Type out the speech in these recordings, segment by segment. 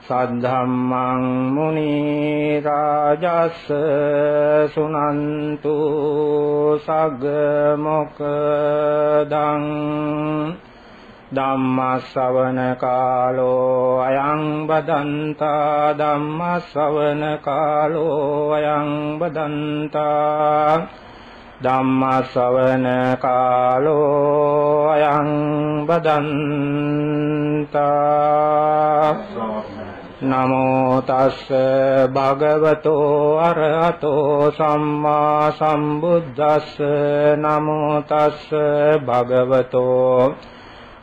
සද්ධම්මං මුනි රාජස් සුනන්තු සග්ග මොකදං ධම්මස්සවන කාලෝ අයං බදන්තා ධම්මස්සවන කාලෝ අයං බදන්තා ධම්මස්සවන කාලෝ අයං බදන්තා නමෝ තස්ස භගවතෝ අරහතෝ සම්මා සම්බුද්දස්ස නමෝ තස්ස භගවතෝ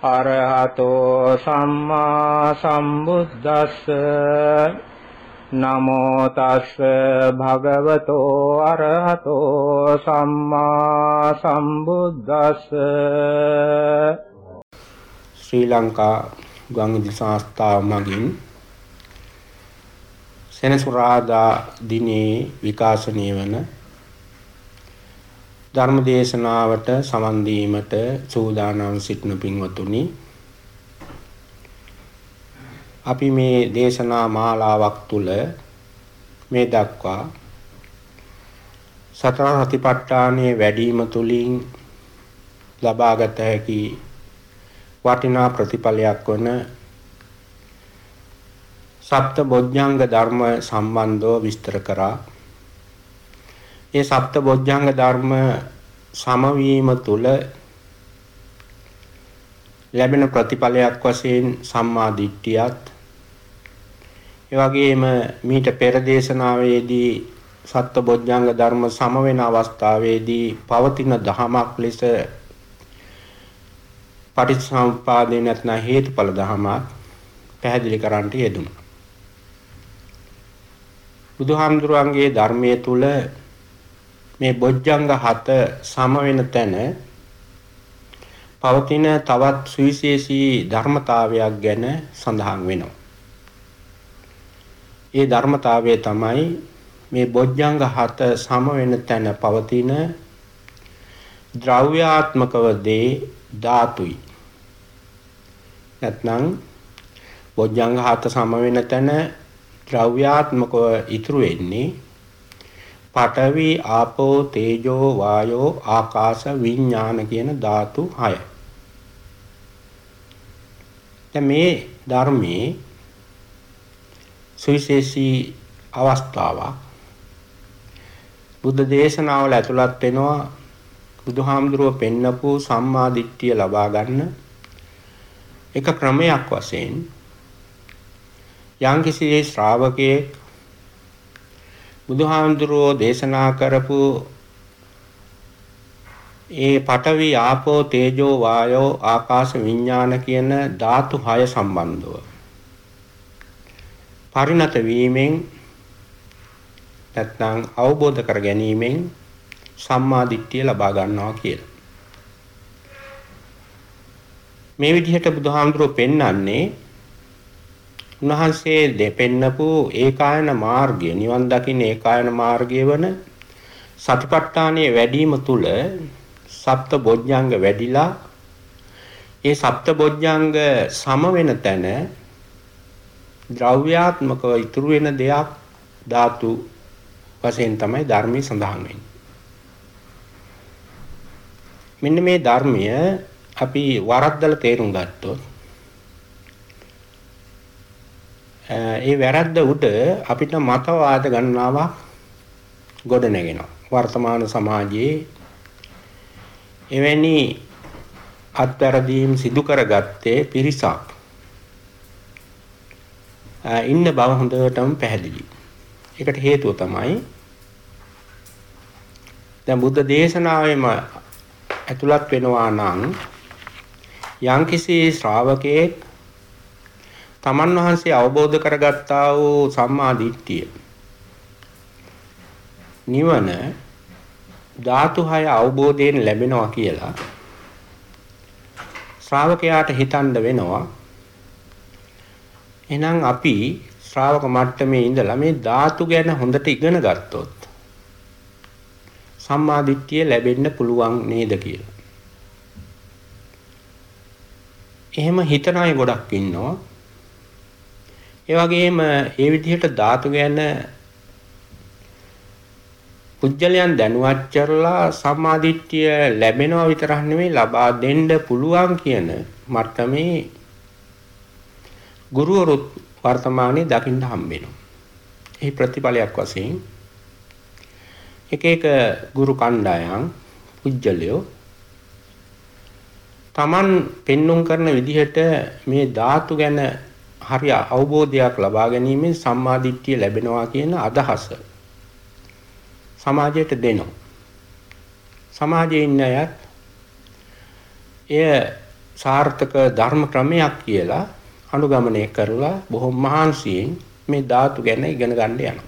අරහතෝ සම්මා සම්බුද්දස්ස නමෝ තස්ස භගවතෝ අරහතෝ සම්මා සම්බුද්දස්ස ශ්‍රී ලංකා ගංගිදි සංස්ථාව මගින් සෙනසුරාදා දිනේ විකාශනය වන ධර්ම දේශනාවට සමන් දීමට සූදානම් සිටින පින්වතුනි අපි මේ දේශනා මාලාවක් තුල මේ දක්වා සතර සතිපට්ඨානයේ වැඩිම තුලින් ලබාගත හැකි වටිනා ප්‍රතිඵලයක් වන සප්ත බොජ්ජංග ධර්ම සම්බන්ධව විස්තර කරා ඒ සප්ත බොජ්ජංග ධර්ම සමවීම තුල ලැබෙන ප්‍රතිඵලයක් වශයෙන් සම්මා දිට්ඨියත් ඒ වගේම මීට පෙර දේශනාවේදී සත්‍ය බොජ්ජංග ධර්ම සම වෙන අවස්ථාවේදී පවතින දහමක් ලෙස පටිච්චසමුප්පාදේ නැත්නම් හේතුඵල දහමක් පැහැදිලි කරන්නට යෙදුණා. බුදුහාමුදුරන්ගේ ධර්මයේ තුල මේ බොජ්ජංග හත සම වෙන තැන පවතින තවත් සුවිශේෂී ධර්මතාවයක් ගැන සඳහන් වෙනවා. ඒ ධර්මතාවය තමයි මේ බොජ්ජංග හත සම වෙන තැන පවතින ද්‍රව්‍යාත්මකව දේ ධාතුයි. නැත්නම් බොජ්ජංග හත සම වෙන තැන ද්‍රව්‍යාත්මකව ඉතුරු වෙන්නේ පඨවි ආපෝ තේජෝ වායෝ ආකාශ විඥාන කියන ධාතු 6. දැන් මේ ධර්මයේ සුවිශේෂී අවස්ථාවක් බුද්ධ දේශනාවල ඇතුළත් වෙනවා බුදුහාමුදුරුව පෙන්නපු සම්මා දිට්ඨිය ලබා ගන්න එක ක්‍රමයක් වශයෙන් යම්කිසි ශ්‍රාවකයෙක් බුදුහාමුදුරුවෝ දේශනා කරපු ඒ පඨවි ආපෝ තේජෝ වායෝ ආකාශ විඥාන කියන ධාතු 6 සම්බන්ධව පරිණත වීමෙන් නැත්නම් අවබෝධ කර ගැනීමෙන් සම්මා දිට්ඨිය ලබා ගන්නවා කියලා. මේ විදිහට බුදුහාමුදුරුවෝ පෙන්වන්නේ උන්වහන්සේ දෙපෙන්නපු ඒකායන මාර්ගය නිවන් දකින්න ඒකායන මාර්ගය වන සතිපට්ඨානයේ වැඩිම තුල සප්ත බොජ්ජංග වැඩිලා ඒ සප්ත බොජ්ජංග සම වෙන තැන ද්‍රව්‍යාත්මකව ඉතුරු වෙන දෙයක් ධාතු වශයෙන් තමයි ධර්මයේ සඳහන් වෙන්නේ. මෙන්න මේ ධර්මය අපි වරද්දලා තේරුම් ගත්තොත් ඒ වැරද්ද උඩ අපිට මතවාද ගණනාවක් ගොඩ නැගෙනවා. වර්තමාන සමාජයේ එවැනි අත්වැරදීම් සිදු කරගත්තේ පිරිසක් ඉන්න බව හොඳටම පැහැදිලි. ඒකට හේතුව තමයි දැන් බුද්ධ දේශනාවෙම ඇතුළත් වෙනවා නම් යම්කිසි ශ්‍රාවකෙක් තමන් වහන්සේ අවබෝධ කරගත්තා වූ සම්මා දිට්ඨිය නිවන ධාතු හය අවබෝධයෙන් ලැබෙනවා කියලා ශ්‍රාවකයාට හිතන්න වෙනවා එහෙනම් අපි ශ්‍රාවක මට්ටමේ ඉඳලා මේ ධාතු ගැන හොඳට ඉගෙන ගත්තොත් සම්මා දිට්ඨිය ලැබෙන්න පුළුවන් නේද කියලා. එහෙම හිතන අය ගොඩක් ඉන්නවා. ඒ වගේම ඒ විදිහට ධාතු ගැන පුජ්‍යලයන් දැනුවත් කරලා සම්මාදිට්ඨිය ලැබෙනවා විතරක් නෙවෙයි ලබා දෙන්න පුළුවන් කියන මට්ටමේ ගුරුවරුත් වර්තමානයේ දකින්න හම්බ වෙනවා. ඒ ප්‍රතිඵලයක් වශයෙන් එක එක ගුරු කණ්ඩායම් පුජ්‍යලයෝ Taman පෙන්눔 කරන විදිහට මේ ධාතු ගැන හරිය අවබෝධයක් ලබා ගැනීමෙන් සම්මාදිට්ඨිය ලැබෙනවා කියන අදහස සමාජයට දෙනවා. සමාජයේ ඉන්න අයත් එය සාර්ථක ධර්ම ක්‍රමයක් කියලා අනුගමනය කරලා බොහොම මහන්සියෙන් මේ ධාතු ගැන ඉගෙන ගන්න යනවා.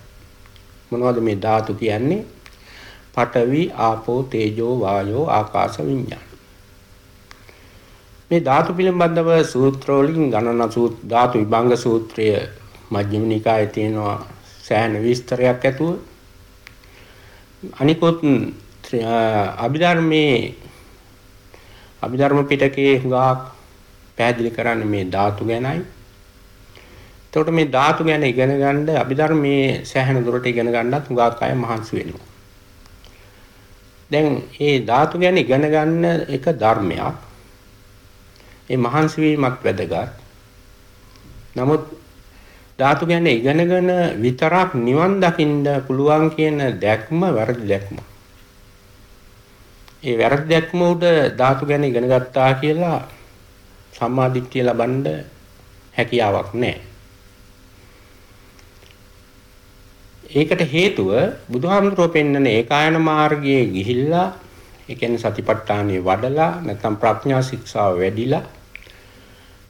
මොනවද මේ ධාතු කියන්නේ? පඨවි, ආපෝ, තේජෝ, වායෝ, ආකාශ, විඤ්ඤාණ. මේ ධාතු පිළිබඳව සූත්‍ර වලින් ගණන ධාතු විභංග සූත්‍රය මජ්ක්‍ධිම නිකායේ තියෙනවා සෑහෙන විස්තරයක් ඇතුව අනිකුත් අභිධර්මයේ අභිධර්ම පිටකයේ හුඟක් පැහැදිලි කරන්නේ මේ ධාතු ගැනයි. එතකොට මේ ධාතු ගැන ඉගෙන ගන්න අභිධර්මයේ සෑහෙන දුරට ඉගෙන ගන්නත් හුඟක් අය මහන්සි වෙනවා. දැන් මේ ධාතු ගැන ඉගෙන ගන්න එක ධර්මයක්. ඒ මහන්සි වීමක් වැදගත්. නමුත් ධාතු ගැන ඉගෙනගෙන විතරක් නිවන් දකින්න පුළුවන් කියන දැක්ම වැරදි දැක්මක්. ඒ වැරදි දැක්ම උඩ ධාතු ගැන ඉගෙන ගත්තා කියලා සම්මාදිට්ඨිය ලබන්න හැකියාවක් නැහැ. ඒකට හේතුව බුදුහාමුදුරුවෝ පෙන්වන ඒකායන මාර්ගයේ ගිහිල්ලා ඒ කියන්නේ සතිපට්ඨානෙ වඩලා නැත්නම් ප්‍රඥා ශික්ෂාව වැඩිලා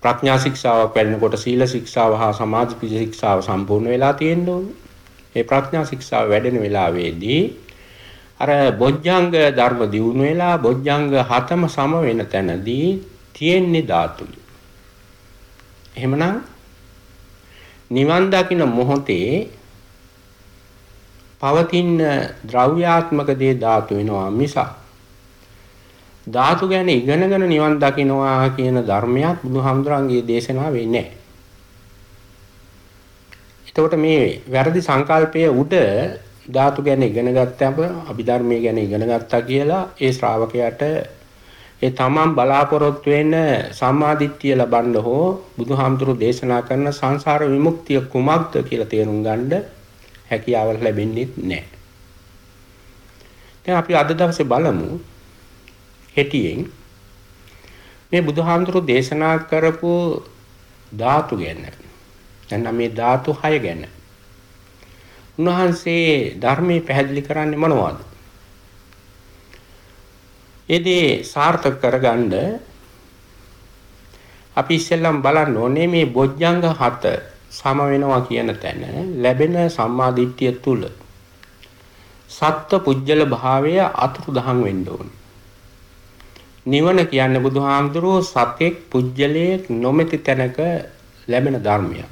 ප්‍රඥා ශික්ෂාවක් වැඩෙනකොට සීල ශික්ෂාව හා සමාධි ශික්ෂාව සම්පූර්ණ වෙලා තියෙන්න ඕනේ. ඒ ප්‍රඥා ශික්ෂාව වැඩෙන වෙලාවේදී අර බොජ්ජංග ධර්ම දියුණු වෙලා බොජ්ජංග හතම සම වෙන තැනදී තියෙන්නේ ධාතුයි. එහෙමනම් නිවන් දකින මොහොතේ පවතින ද්‍රව්‍යාත්මක දේ ධාතු වෙනවා මිසක් ධාතු ගැන ඉගෙනගෙන නිවන් දකින්නවා කියන ධර්මයක් බුදුහාමුදුරන්ගේ දේශනාවේ නැහැ. එතකොට මේ වැරදි සංකල්පයේ උඩ ධාතු ගැන ඉගෙන ගත්තම අභිධර්මයේ ගැන ඉගෙන ගත්තා කියලා ඒ ශ්‍රාවකයාට ඒ තමන් බලාපොරොත්තු වෙන සම්මාදිට්ඨිය ලබන්න හෝ බුදුහාමුදුරු දේශනා කරන සංසාර විමුක්තිය කුමක්ද කියලා තේරුම් ගන්න හැකියාවක් ලැබෙන්නේ නැහැ. දැන් අපි අද දවසේ බලමු හෙටියෙන් මේ බුදුහාමුදුරු දේශනා කරපු ධාතු ගැන. නැත්නම් මේ ධාතු 6 ගැන. උන්වහන්සේ ධර්මයේ පැහැදිලි කරන්නේ මොනවද? ඒදී සාර්ථක කරගන්න අපි ඉස්සෙල්ලම් බලන්න ඕනේ මේ බොජ්ජංග 7 සම වෙනවා කියන තැන ලැබෙන සම්මාදිට්ඨිය තුල සත්ත්ව පුජ්‍යල භාවය අතුරුදහන් වෙන්න ඕනේ. නිවන කියන්නේ බුදුහාමුදුරුවෝ සතෙක් පුජ්‍යලයක් නොමැති තැනක ලැබෙන ධර්මයක්.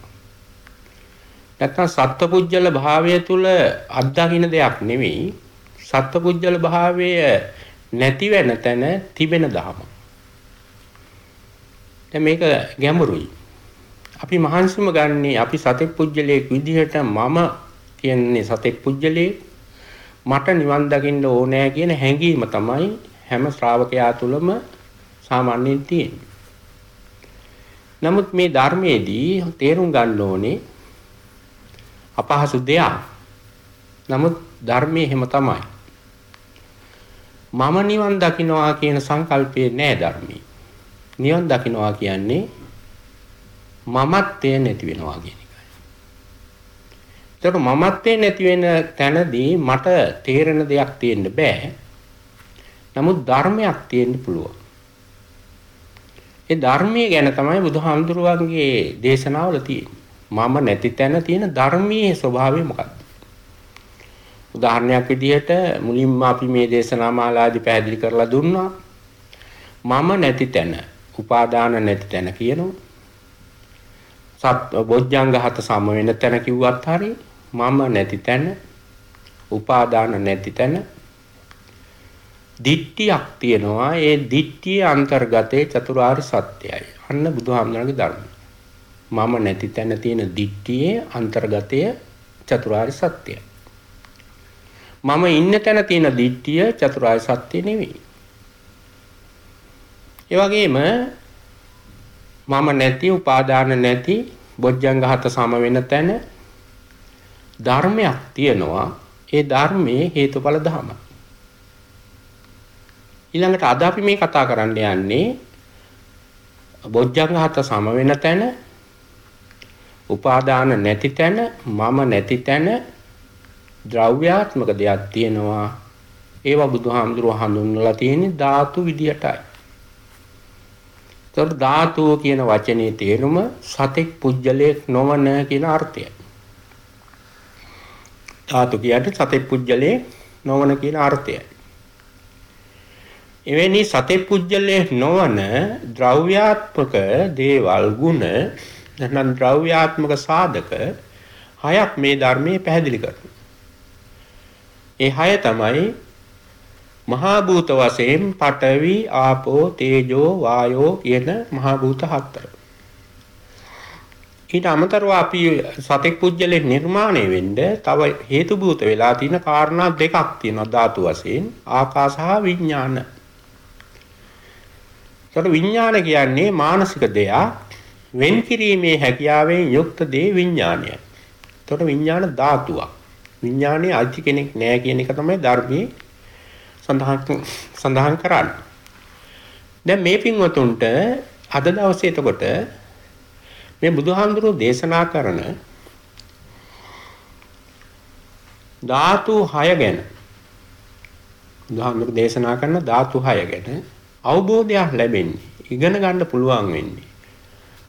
නැත්නම් සත්පුජ්‍යල භාවය තුල අත්දකින්න දෙයක් නෙවෙයි සත්පුජ්‍යල භාවය නැති වෙන තැන තිබෙන ධම. දැන් මේක ගැඹුරුයි. අපි මහන්සිම ගන්නේ අපි සතෙක් පුජ්‍යලයක් විදිහට මම කියන්නේ සතෙක් පුජ්‍යලයක් මට නිවන් දකින්න ඕනෑ කියන හැඟීම තමයි හැම ශ්‍රාවකයා තුළම සාමාන්‍යයෙන් තියෙන්නේ. නමුත් මේ ධර්මයේදී තේරුම් ගන්න ඕනේ අපහසු දෙයක්. නමුත් ධර්මයේ එහෙම තමයි. මම නිවන් දකින්නවා කියන සංකල්පයේ නෑ ධර්මයේ. නිවන් දකින්නවා කියන්නේ මමත්වය නැති වෙනවා කියන එකයි. ඒතකොට මමත්වය නැති වෙන තැනදී මට තේරෙන දෙයක් තියෙන්න බෑ. නමුත් ධර්මයක් තියෙන්න පුළුවන්. ඒ ධර්මයේ ගැන තමයි බුදුහාමුදුරුවන්ගේ දේශනාවල තියෙන්නේ. මම නැති තැන තියෙන ධර්මයේ ස්වභාවය මොකක්ද? උදාහරණයක් විදිහට මුලින්ම අපි මේ දේශනා මාලාදී පැහැදිලි කරලා දුන්නා මම නැති තැන උපාදාන නැති තැන කියනවා සත් බොජ්ජංග හත සම වෙන තැන කිව්වත් හරි මම නැති තැන උපාදාන නැති තැන දිට්ඨියක් තියෙනවා. ඒ දිට්ඨියේ අන්තර්ගතයේ චතුරාර්ය සත්‍යයයි. අන්න බුදුහාමුදුරන්ගේ ධර්මය මම නැති තැන තියෙන දිට්ඨියේ අන්තර්ගතය චතුරාර්ය සත්‍යයි මම ඉන්න තැන තියෙන දිට්ඨිය චතුරාර්ය සත්‍ය නෙවෙයි. ඒ වගේම මම නැති උපාදාන නැති බොජ්ජංග හත සම වෙන තැන ධර්මයක් තියෙනවා. ඒ ධර්මයේ හේතුඵල ධම ඊළඟට අද අපි මේ කතා කරන්න යන්නේ බොජ්ජංග හත සම වෙන තැන උපාදාන නැති තැන මම නැති තැන ද්‍රව්‍යාත්මක දෙයක් තියෙනවා ඒවා බුදුහාමුදුරුව හඳුන්වලා තියෙන්නේ ධාතු විදියටයි එතකොට ධාතුව කියන වචනේ තේරුම සතෙක් පුජ්‍යලයක් නොවන කියන අර්ථයයි. ධාතු කියන්නේ සතෙක් පුජ්‍යලයක් නොවන කියන අර්ථයයි. එවැනි සතෙක් පුජ්‍යලයක් නොවන ද්‍රව්‍යාත්මක දේවල් ගුණ නැත්නම් ද්‍රව්‍යාත්මක සාධක හයක් මේ ධර්මයේ පැහැදිලි කරනවා. ඒ හය තමයි මහා භූත වශයෙන් පඨවි ආපෝ තේජෝ වායෝ කියන මහා භූත හතර. ඊට අමතරව අපි සතෙක් පුජ්‍යලේ නිර්මාණය වෙන්න තව හේතු භූත වෙලා තියෙන කාරණා දෙකක් තියෙනවා ධාතු වශයෙන් ආකාශ හා විඥාන. ඒතර විඥාන කියන්නේ මානසික දෙයක් වෙන් කිරීමේ හැකියාවෙන් යුක්ත දේ විඥානයයි. ඒතර විඥාන ධාතුවක්. විඥානයේ අයිති කෙනෙක් නෑ කියන එක තමයි ධර්මයේ සඳහන් සඳහන් කරන්නේ. දැන් මේ පින්වතුන්ට අද දවසේ එතකොට මේ බුදුහාමුදුරුවෝ දේශනා කරන ධාතු 6 ගැන බුදුහාමුදුරුවෝ දේශනා කරන ධාතු 6 ගැන අවබෝධයක් ලැබෙන්නේ ඉගෙන ගන්න පුළුවන් වෙන්නේ.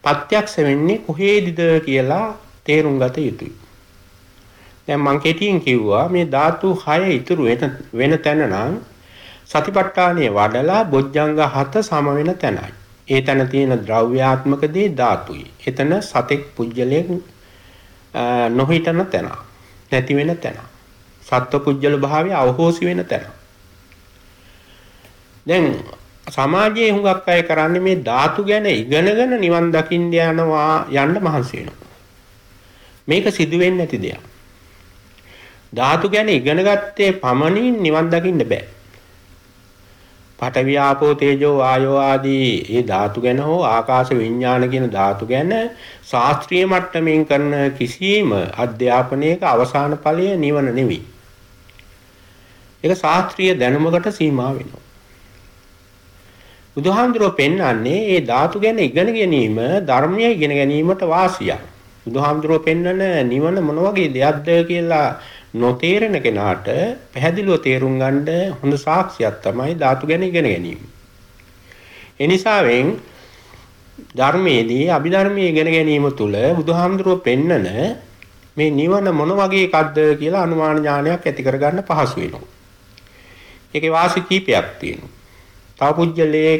ප්‍රත්‍යක්ෂ වෙන්නේ කොහේදීද කියලා තේරුම් ගත යුතුයි. දැන් මං කෙටියෙන් කිව්වා මේ ධාතු 6 ඉතුරු වෙන වෙන තැන නම් සතිපට්ඨානයේ වඩලා බොජ්ජංග 7 සම වෙන තැනයි. ඒ තැන තියෙන ද්‍රව්‍යාත්මක දේ ධාතුයි. එතන සතෙක් පුජ්‍යලයක් නොහිටන තැන. නැති වෙන තැන. සත්ව පුජ්‍යල භාවය අවහෝසි වෙන තැන. දැන් සමාජයේ හුඟක් අය කරන්නේ මේ ධාතු ගැන ඉගෙනගෙන නිවන් දකින්න යනවා යන්න මහන්සි වෙනවා. මේක සිදු වෙන්නේ නැති දෙයක්. ධාතු ගැන ඉගෙන ගත්තේ පමණින් නිවන් දකින්න බෑ. පඨවි ආපෝ තේජෝ වායෝ ආදී මේ ධාතු ගැන හෝ ආකාශ විඥාන කියන ධාතු ගැන ශාස්ත්‍රීය මට්ටමින් කරන කිසියම් අධ්‍යාපනයක අවසාන ඵලය නිවන නෙවෙයි. ඒක ශාස්ත්‍රීය දැනුමකට සීමා වෙනවා. බුදුහාමුදුරුවෝ පෙන්වන්නේ මේ ධාතු ගැන ඉගෙන ගැනීම ධර්මය ඉගෙන ගැනීමට වාසියක්. බුදුහාමුදුරුවෝ පෙන්වන නිවන මොන වගේ දෙයක්ද කියලා නොතේරෙන කෙනාට පැහැදිලිව තේරුම් ගන්න හොඳ සාක්ෂියක් තමයි ධාතු ගැන ඉගෙන ගැනීම. එනිසාවෙන් ධර්මයේදී අභිධර්මයේ ඉගෙන ගැනීම තුළ බුදුහාමුදුරුව පෙන්නන මේ නිවන මොන වගේ එකක්ද කියලා අනුමාන ඥානයක් ඇති කරගන්න පහසු වෙනවා. ඒකේ වාසි කීපයක් තියෙනවා. තව පුජ්‍යලයේ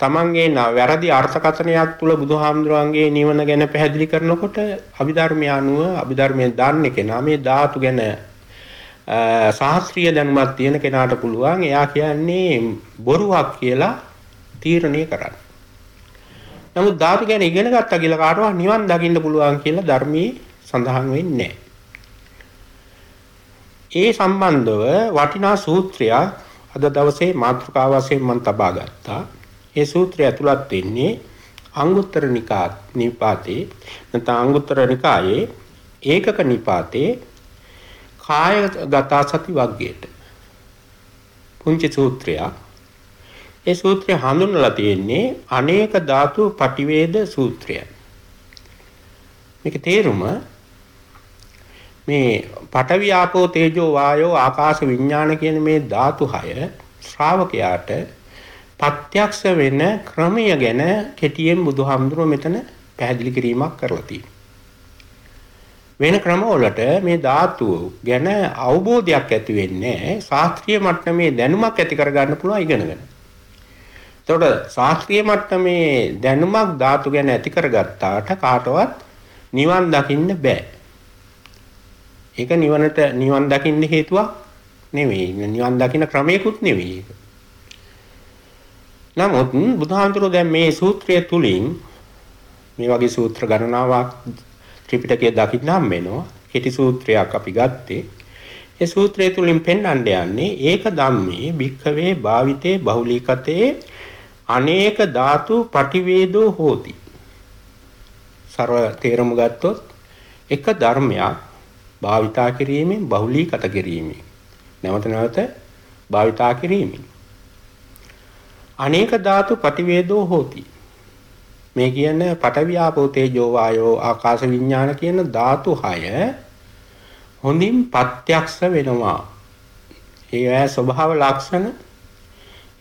තමන්ගේ වැරදි අර්ථකථනයක් තුළ බුදුහාමුදුරන්ගේ නිවන ගැන පැහැදිලි කරනකොට අභිධර්මය අනුව අභිධර්මයෙන් දන්නේ කෙනා මේ ධාතු ගැන ශාස්ත්‍රීය දැනුමක් තියෙන කෙනාට පුළුවන් එයා කියන්නේ බොරුවක් කියලා තීරණය කරන්න. නමුත් ධාතු ගැන ඉගෙන ගත්තා කියලා කාටවත් නිවන් දකින්න පුළුවන් කියලා ධර්මයේ සඳහන් වෙන්නේ ඒ සම්බන්ධව වටිනා සූත්‍රයක් අද දවසේ මාතෘකාව වශයෙන් මම තබා ගත්තා. ඒ සූත්‍රය ඇතුළත් වෙන්නේ අංගුත්තර නිපාතේ. නැත්නම් අංගුත්තර නිකායේ ඒකක නිපාතේ කායගත සති වග්ගයට. පුංචි සූත්‍රයක්. ඒ සූත්‍රය හඳුන්වලා තියෙන්නේ අනේක ධාතු පටිවේද සූත්‍රය මේක තේරුම මේ පඨවි ආපෝ තේජෝ වායෝ ආකාශ විඥාන කියන මේ ධාතු හය ශ්‍රාවකයාට ප්‍රත්‍යක්ෂ වෙන ක්‍රමය ගැන කෙටියෙන් බුදුහාමුදුරුව මෙතන පැහැදිලි කිරීමක් කරලා තියෙනවා. වෙන ක්‍රමවලට මේ ධාතු ගැන අවබෝධයක් ඇති වෙන්නේ ශාස්ත්‍රීය මට්ටමේ දැනුමක් ඇති කරගන්න පුළුවන් ඉගෙනගෙන. එතකොට ශාස්ත්‍රීය මට්ටමේ දැනුමක් ධාතු ගැන ඇති කරගත්තාට කාටවත් නිවන් දකින්න බෑ. ඒක නිවනට නිවන් දකින්න හේතුවක් නෙවෙයි. නිවන් දකින්න ක්‍රමයකුත් නෙවෙයි. නමුත් බුදුහාමුදුරුවෝ දැන් මේ සූත්‍රය තුලින් මේ වගේ සූත්‍ර ගණනාවක් ත්‍රිපිටකයේ දකින්න හම් වෙනවා. කෙටි සූත්‍රයක් අපි ගත්තේ. ඒ සූත්‍රය තුලින් පෙන්වන්න යන්නේ ඒක ධම්මේ භික්ඛවේ භාවිතේ බහුලීකතේ අනේක ධාතු පටිවේදෝ හෝති. සරව තේරුම ගත්තොත් එක ධර්මයක් භාවිතා කිරීමෙන් බහුලීකත කිරීමෙන් නැවත නැවත භාවිතා කිරීමෙන් අනේක ධාතු පටිවේදෝ හෝති. මේ කියන පඨවි ආපෝ තේජෝ වායෝ ආකාශ විඥාන කියන ධාතු 6 හොඳින් ප්‍රත්‍යක්ෂ වෙනවා. ඒවැ ස්වභාව ලක්ෂණ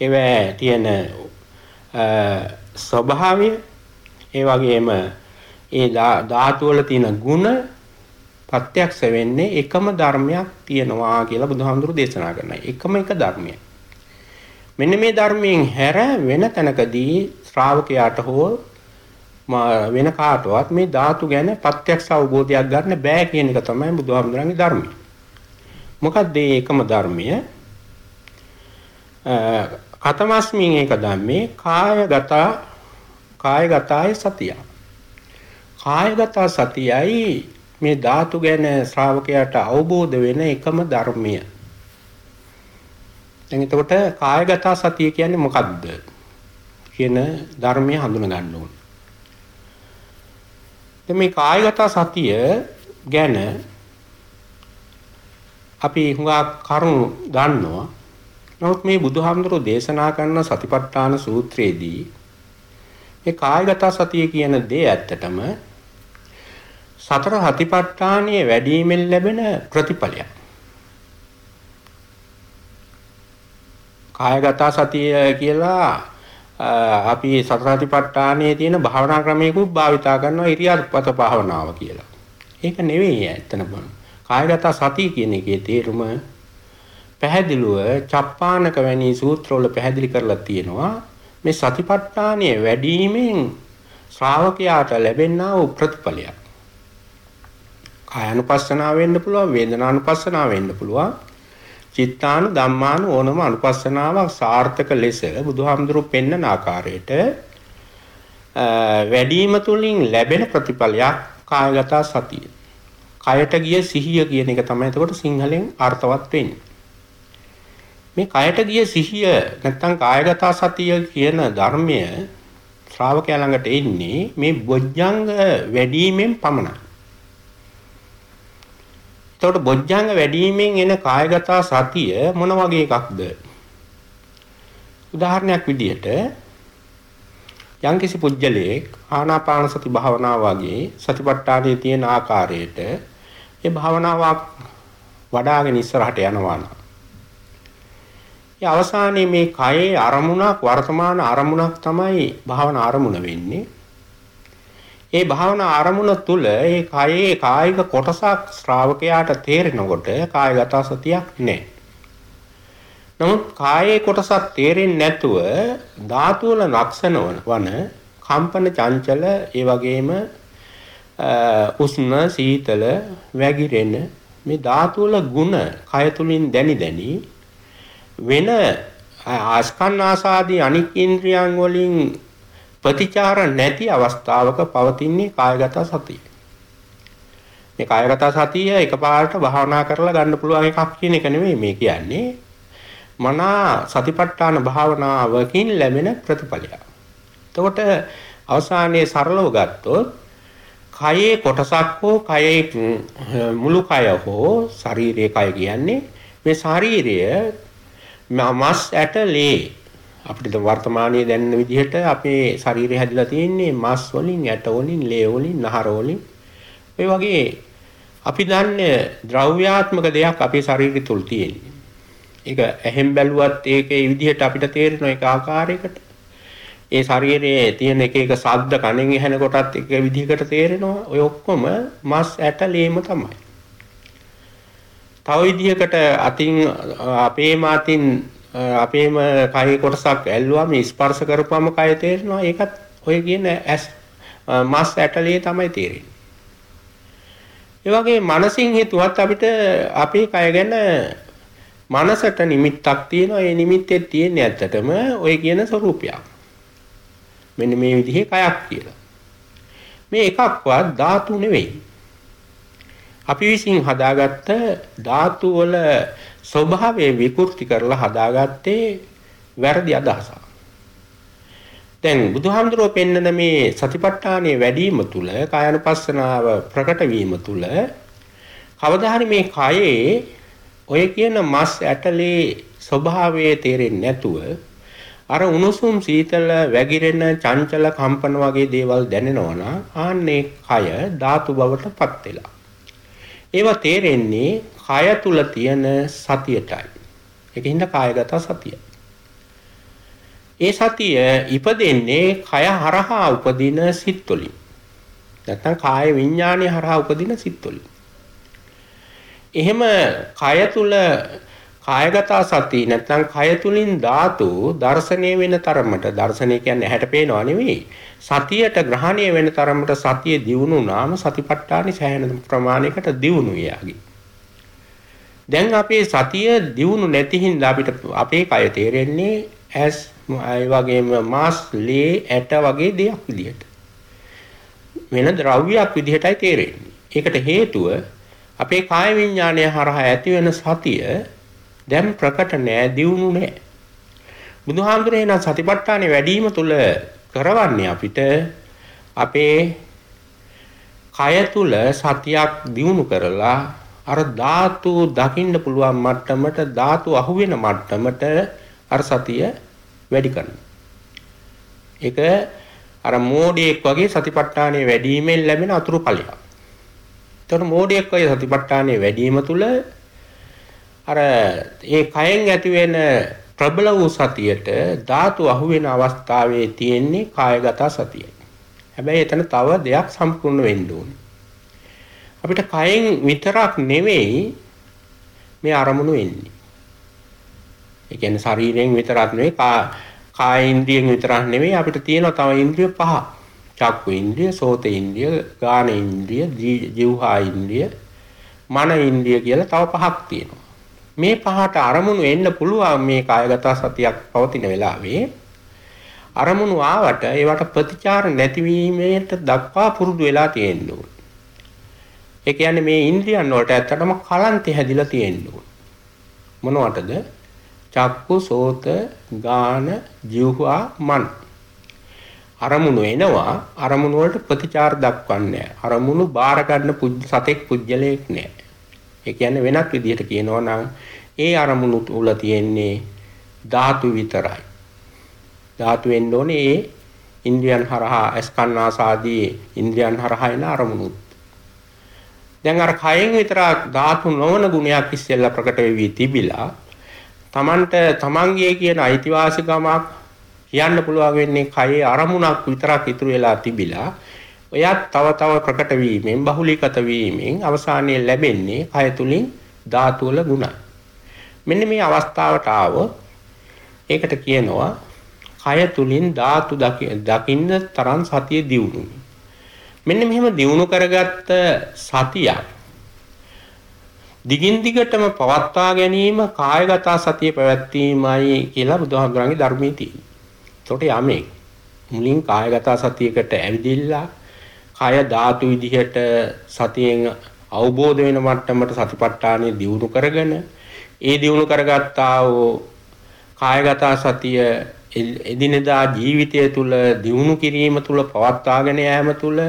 ඒවැ තියෙන ස්වභාවය ඒ වගේම ඒ ධාතු වල තියෙන ಗುಣ ප්‍රත්‍යක්ෂ වෙන්නේ එකම ධර්මයක් තියෙනවා කියලා බුදුහාමුදුරු දේශනා කරනවා. එකම එක ධර්මයක්. මෙන්න මේ ධර්මයෙන් හැර වෙන තැනකදී ශ්‍රාවකයාට හෝ වෙන කාටවත් මේ ධාතු ගැන ප්‍රත්‍යක්ෂ අවබෝධයක් ගන්න බෑ කියන එක තමයි බුදුහාමුදුරන්ගේ ධර්මය. මොකක්ද මේ එකම ධර්මය? කතමස්මින් ඒක ධම්මේ කායගත කායගතයි සතිය. කායගත සතියයි මේ ධාතු ගැන ශ්‍රාවකයාට අවබෝධ වෙන එකම ධර්මය. දැන් එතකොට කායගත සතිය කියන්නේ මොකක්ද කියන ධර්මය හඳුන ගන්න ඕනේ. දැන් මේ කායගත සතිය ගැන අපි හුඟා කරුණු දන්නවා. නමුත් මේ බුදුහාමුදුරෝ දේශනා කරන සතිපට්ඨාන සූත්‍රයේදී මේ කායගත සතිය කියන දේ ඇත්තටම සතර හතිපට්ඨානයේ වැඩිමෙන් ලැබෙන ප්‍රතිඵලයක්. කායගත සතිය කියලා අපි සතරාතිපට්ඨානයේ තියෙන භාවනා ක්‍රමයකුත් භාවිතා කරනවා ඉරියාපත භාවනාව කියලා. ඒක නෙවෙයි ඇත්තනම. කායගත සතිය කියන එකේ තේරුම පැහැදිලිව චප්පානක වැනි සූත්‍රවල පැහැදිලි කරලා තියෙනවා. මේ සතිපට්ඨානයේ වැඩිමෙන් ශ්‍රාවකයාට ලැබෙනා වූ ප්‍රතිඵලයක්. කායानुපස්සනාව වෙන්න පුළුවන් වේදනානුපස්සනාව වෙන්න පුළුවන් චිත්තානු ධම්මානු ඕනම අනුපස්සනාවක් සාර්ථක ලෙස බුදුහාමුදුරු පෙන්වන ආකාරයට වැඩිම තුලින් ලැබෙන ප්‍රතිඵලයක් කායගත සතිය. කයට ගිය සිහිය කියන එක තමයි එතකොට සිංහලෙන් අර්ථවත් වෙන්නේ. මේ කයට ගිය සිහිය නැත්තම් කායගත සතිය කියන ධර්මය ශ්‍රාවකයා ළඟට එන්නේ මේ බොජ්ජංග වැඩිවීමෙන් පමණයි. එතකොට බොජ්ජංග වැඩිවීමෙන් එන කායගත සතිය මොන වගේ එකක්ද? උදාහරණයක් විදිහට යම්කිසි පුජ්‍යලයක් ආනාපාන සති භාවනාව වගේ සතිපට්ඨානයේ තියෙන ආකාරයට ඒ භාවනාවක් වඩාගෙන ඉස්සරහට යනවා නම් ඒ අවසානයේ මේ කයේ අරමුණක් වර්තමාන අරමුණක් තමයි භාවනා අරමුණ වෙන්නේ ඒ භාවනා අරමුණ තුළ ඒ කයේ කායික කොටසක් ශ්‍රාවකයාට තේරෙනකොට කායගත සතියක් නැහැ. නමුත් කායේ කොටසක් තේරෙන්නේ නැතුව ධාතු වල ලක්ෂණ වන කම්පන චංචල ඒ වගේම උෂ්ණ සීතල වැగిරෙන මේ ධාතු වල ಗುಣ කය තුලින් දැනි දැනි වෙන ආස්කන් ආසාදී අනික් ඉන්ද්‍රියන් වලින් ප්‍රතිචාර නැති අවස්ථාවක පවතින්නේ කායගත සතිය. මේ කායගත සතිය එකපාරට භාවනා කරලා ගන්න පුළුවන් එකක් කියන එක නෙමෙයි මේ කියන්නේ. මනා සතිපට්ඨාන භාවනාවකින් ලැබෙන ප්‍රතිඵලයක්. එතකොට අවසානයේ සරලව ගත්තොත් කයේ කොටසක් හෝ කයේ මුළු කය හෝ ශරීරයේ කය කියන්නේ මේ ශරීරය මස් ඇට ලේ අපිට වර්තමානයේ දැනෙන විදිහට අපේ ශරීරය හැදිලා තියෙන්නේ මස් වලින්, ඇට වලින්, ලේ වලින්, නහර වලින්. ඒ වගේ අපි දන්නේ ද්‍රව්‍යාත්මක දෙයක් අපේ ශරීරය තුල තියෙන්නේ. ඒක ඇහෙන් බැලුවත් ඒකේ විදිහට අපිට තේරෙන එක ආකාරයකට. ඒ ශරීරයේ තියෙන එක එක ශබ්ද කණෙන් ඇහෙන කොටත් එක විදිහකට තේරෙනවා. ඔය ඔක්කොම මස් ඇට ලේම තමයි. තව විදිහකට අතින් අපේම අතින් අපේම කය කොටසක් ඇල්ලුවාම ස්පර්ශ කරපුවම කය තේරෙනවා. ඒකත් ඔය කියන ඇස් මස් ඇටලේ තමයි තේරෙන්නේ. ඒ වගේ මනසින් හිතුවත් අපිට අපේ කය ගැන මනසට නිමිත්තක් තියෙනවා. ඒ නිමිත්තේ තියෙන්නේ ඇත්තටම ඔය කියන ස්වરૂපයක්. මෙන්න මේ විදිහේ කයක් කියලා. මේ එකක්වත් ධාතු නෙවෙයි. අපි විසින් හදාගත්ත ධාතු වල ස්වභාවය විකෘති කරලා හදාගත්තේ වැරදි අදහසක්. දැන් බුදුහාමුදුරුවෝ පෙන්නන මේ සතිපට්ඨානයේ වැඩිම තුල කායනුපස්සනාව ප්‍රකට වීම තුල කවදා හරි මේ කයේ ඔය කියන මස් ඇටලේ ස්වභාවය තේරෙන්නේ නැතුව අර උණුසුම් සීතල වැగిරෙන චංචල කම්පන වගේ දේවල් දැනෙනවා නම් ආන්නේ කය ධාතු බවට පත් වෙලා. ඒවා තේරෙන්නේ කය තුල තියෙන සතියටයි. ඒකින්ද කායගත සතිය. ඒ සතිය ඉපදෙන්නේ කය හරහා උපදින සිත් වලින්. නැත්නම් කාය විඥානය හරහා උපදින සිත් වලින්. එහෙම කය තුල කායගත සති නැත්නම් කය තුලින් ධාතු දර්ශනය වෙන තරමට දර්ශනය කියන්නේ ඇහැට පේනවා නෙවෙයි සතියට ග්‍රහණය වෙන තරමට සතිය දියුණු නාම සතිපට්ඨානෙ සෑහෙන ප්‍රමාණයකට දියුණු යාගේ දැන් අපේ සතිය දියුණු නැති හින්දා අපිට අපේ කය තේරෙන්නේ ඇස් ඒ වගේම මාස් ලේ ඇට වගේ දෙයක් විදිහට වෙන ද්‍රව්‍යයක් විදිහටයි තේරෙන්නේ. ඒකට හේතුව අපේ කාය විඥානය හරහා ඇති වෙන සතිය දැන් ප්‍රකට නෑ දියුණු නෑ. බුදුහාමුදුරේ නම් සතිපට්ඨානෙ වැඩිම තුල කරවන්නේ අපිට අපේ කය තුල සතියක් දියුණු කරලා අර ධාතු දකින්න පුළුවන් මට්ටමට ධාතු අහුවෙන මට්ටමට අර සතිය වැඩි කරනවා. ඒක අර මෝඩියෙක් වගේ සතිපට්ඨානය වැඩිවීමෙන් ලැබෙන අතුරු ඵලයක්. ඒතර මෝඩියෙක් වගේ සතිපට්ඨානය වැඩිවීම තුළ අර ඒ කයෙන් ඇති වෙන ප්‍රබල වූ සතියට ධාතු අහුවෙන අවස්ථාවේ තියෙන්නේ කායගත සතිය. හැබැයි එතන තව දෙයක් සම්පූර්ණ වෙන්න ඕනේ. අපිට කයෙන් විතරක් නෙවෙයි මේ අරමුණු එන්නේ. ඒ කියන්නේ ශරීරයෙන් විතරක් නෙවෙයි කාය ඉන්ද්‍රියෙන් විතරක් නෙවෙයි අපිට තියෙනවා තව ඉන්ද්‍රිය පහ. චක්කු ඉන්ද්‍රිය, සෝත ඉන්ද්‍රිය, ගාන ඉන්ද්‍රිය, જીවහා ඉන්ද්‍රිය, මන ඉන්ද්‍රිය කියලා තව පහක් තියෙනවා. මේ පහට අරමුණු එන්න පුළුවන් මේ කායගත සතියක් පවතින වෙලාවේ අරමුණු ආවට ඒවට ප්‍රතිචාර නැතිවීමට දක්වා පුරුදු වෙලා තියෙන්න ඕනේ. ඒ කියන්නේ මේ ඉන්ද්‍රියන් වලට ඇත්තටම කලන්තය හැදිලා තියෙන්න ඕනේ. මොනවටද? චක්කු සෝත ගාන જીවහා මන. අරමුණු එනවා අරමුණු වලට ප්‍රතිචාර දක්වන්නේ අරමුණු බාර ගන්න සතෙක් පුජ්‍යලයක් නෑ ඒ කියන්නේ වෙනත් විදිහට කියනවා නම් ඒ අරමුණු තුල තියෙන්නේ ධාතු විතරයි. ධාතු වෙන්න ඕනේ ඒ ඉන්ද්‍රියන් හරහා අස්කන්නාසාදී ඉන්ද්‍රියන් හරහා එන අරමුණු. දැන් අර කයෙන් විතර ධාතු නොවන ගුණයක් ඉස්සෙල්ලා ප්‍රකට වෙවි තිබිලා Tamanට Tamanගේ කියන අයිතිවාසිකමක් කියන්න පුළුවන් වෙන්නේ කයේ අරමුණක් විතරක් ඉතුරු වෙලා තිබිලා එයත් තව තව ප්‍රකට වීමෙන් බහුලීගත වීමෙන් අවසානයේ ලැබෙන්නේ කය තුලින් ධාතු වල ගුණයි. මෙන්න මේ අවස්ථාවට ආවොත් ඒකට කියනවා කය තුලින් ධාතු දකින්න තරම් සතිය දියුණුයි. මෙන්න මෙහෙම දියුණු කරගත්ත සතියක් දිගින් දිගටම පවත්වා ගැනීම කායගත සතිය පැවැත්වීමයි කියලා බුදුහාමුදුරන්ගේ ධර්මයේ තියෙනවා. ඒකට යමෙක් මුලින් කායගත සතියකට ඇවිදිලා කය ධාතු විදිහට සතියෙන් අවබෝධ වෙන මට්ටමට සතිපට්ඨානෙ දියුණු කරගෙන ඒ දියුණු කරගත්තා වූ කායගත සතිය එදිනෙදා ජීවිතය තුළ දියුණු කිරීම තුළ පවත්වාගෙන යාම තුළ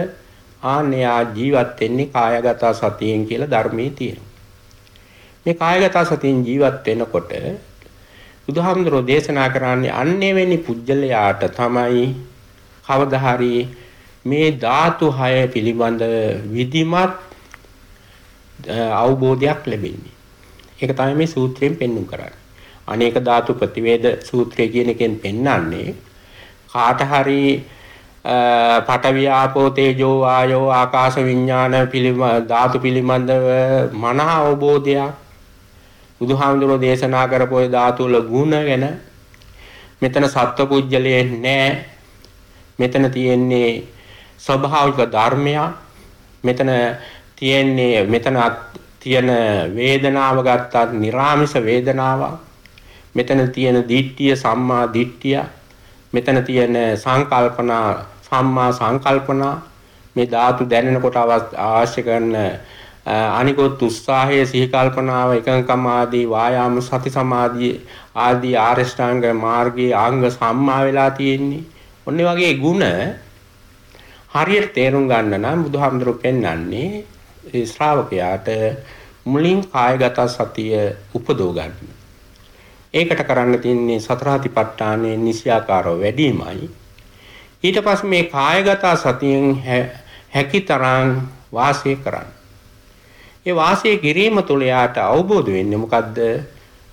ආන්‍යා ජීවත් වෙන්නේ කායගත සතියෙන් කියලා ධර්මයේ තියෙනවා. මේ කායගත සතියෙන් ජීවත් වෙනකොට බුදුහාමුදුරෝ දේශනා කරන්නේ අන්නේ වෙනි පුජ්‍යලයාට තමයි කවදා හරි මේ ධාතු 6 පිළිබඳ විධිමත් අවබෝධයක් ලැබෙන්නේ. ඒක තමයි මේ සූත්‍රයෙන් පෙන්වු කරන්නේ. අනේක ධාතු ප්‍රතිවේද සූත්‍රය කියන එකෙන් පෙන්වන්නේ කාට හරි පඨවි ආපෝ තේජෝ ආයෝ ආකාශ විඥාන පිළිම ධාතු පිළිබඳව මනහ අවබෝධයක්. බුදුහාමුදුරෝ දේශනා කරපු ওই ධාතු වල ගුණ ගැන මෙතන සත්ව පුජ්‍යලයේ නැහැ මෙතන තියෙන්නේ ස්වභාවික ධර්මයක්. මෙතන තියෙන්නේ මෙතන තියෙන වේදනාව ගත්තත් निराமிස වේදනාවක්. මෙතන තියෙන දිට්ඨිය සම්මා දිට්ඨිය. මෙතන තියෙන සංකල්පනා සම්මා සංකල්පනා මේ ධාතු දැනෙනකොට අවශ්‍ය කරන අනිකොත් උත්සාහය සිහි කල්පනාව එකඟකම ආදී වායාම සති සමාධිය ආදී ආරෂ්ඨාංග මාර්ගයේ අංග සම්මා වෙලා තියෙන්නේ. ඔන්න වගේ ಗುಣ හරියට තේරුම් ගන්න නම් බුදුහාමුදුරුවෝ පෙන්වන්නේ ඒ ශ්‍රාවකයාට මුලින් කායගත සතිය උපදව ගන්න. ඒකට කරන්න තියෙන්නේ සතරාතිපට්ඨානයේ නිසියාකාරව වැඩිමයි. ඊට පස්සේ මේ කායගත සතියෙන් හැකිතරම් වාසය කරන්න. ඒ වාසය කිරීම තුළ යාට අවබෝධ වෙන්නේ මොකද්ද?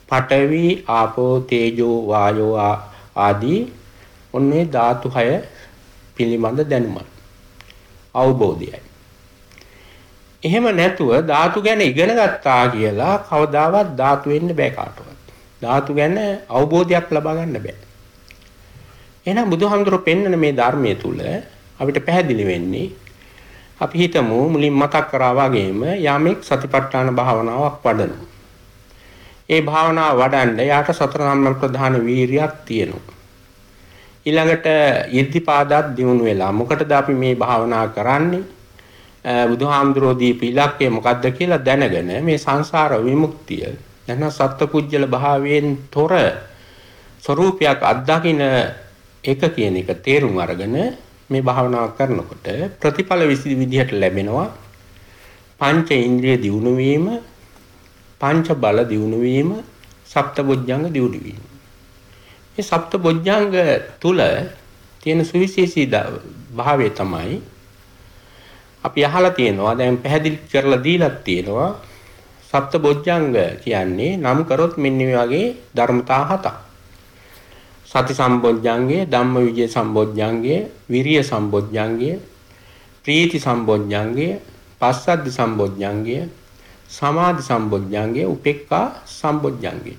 පඨවි, ආපෝ, තේජෝ, වායෝ ආදී ඔන්නේ ධාතු 6 පිළිබඳ දැනුම. අවබෝධයයි. එහෙම නැතුව ධාතු ගැන ඉගෙන ගත්තා කියලා කවදාවත් ධාතු වෙන්න බෑ කාටවත්. ධාතු ගැන අවබෝධයක් ලබා ගන්න බෑ. එහෙනම් බුදුහාමුදුරුව පෙන්වන මේ ධර්මයේ තුල අපිට පැහැදිලි වෙන්නේ අපි හිතමු මුලින් මතක් කරා වගේම යමෙක් සතිපට්ඨාන භාවනාවක් වඩනවා. ඒ භාවනාව වඩන්න යාට සතර සම්මන් ප්‍රධාන වීරියක් තියෙනවා. ඊළඟට යෙද්දිපාදත් දිනු වෙලා මොකටද අපි මේ භාවනා කරන්නේ? බුදුහාමුදුරෝ දීපු ඉලක්කය මොකද්ද කියලා දැනගෙන මේ සංසාර විමුක්තිය නැත්නම් සත්පුජ්‍යල භාවයෙන් තොර ස්වરૂපයක් අත්දකින්න එක කියන එක තේරුම් අරගෙන මේ භාවනාව කරනකොට ප්‍රතිඵල විදිහට ලැබෙනවා. පංච ඉන්ද්‍රිය දියුණු වීම පංච බල දියුණු වීම සප්තබොජ්ජංග දියුණු වීම. මේ සප්තබොජ්ජංග තුල තියෙන සුවිශේෂී භාවය තමයි අපි අහලා තියෙනවා දැන් පැහැදිලි කරලා දීලා තියෙනවා. සප්තබොජ්ජංග කියන්නේ නම් කරොත් මෙන්න මේ වගේ ධර්මතා හතක්. සති සම්බොජ්ජංගය, ධම්මවිජය සම්බොජ්ජංගය, විරිය සම්බොජ්ජංගය, ප්‍රීති සම්බොජ්ජංගය, පස්සද්ධි සම්බොජ්ජංගය, සමාධි සම්බොජ්ජංගය, උපේක්ඛා සම්බොජ්ජංගය.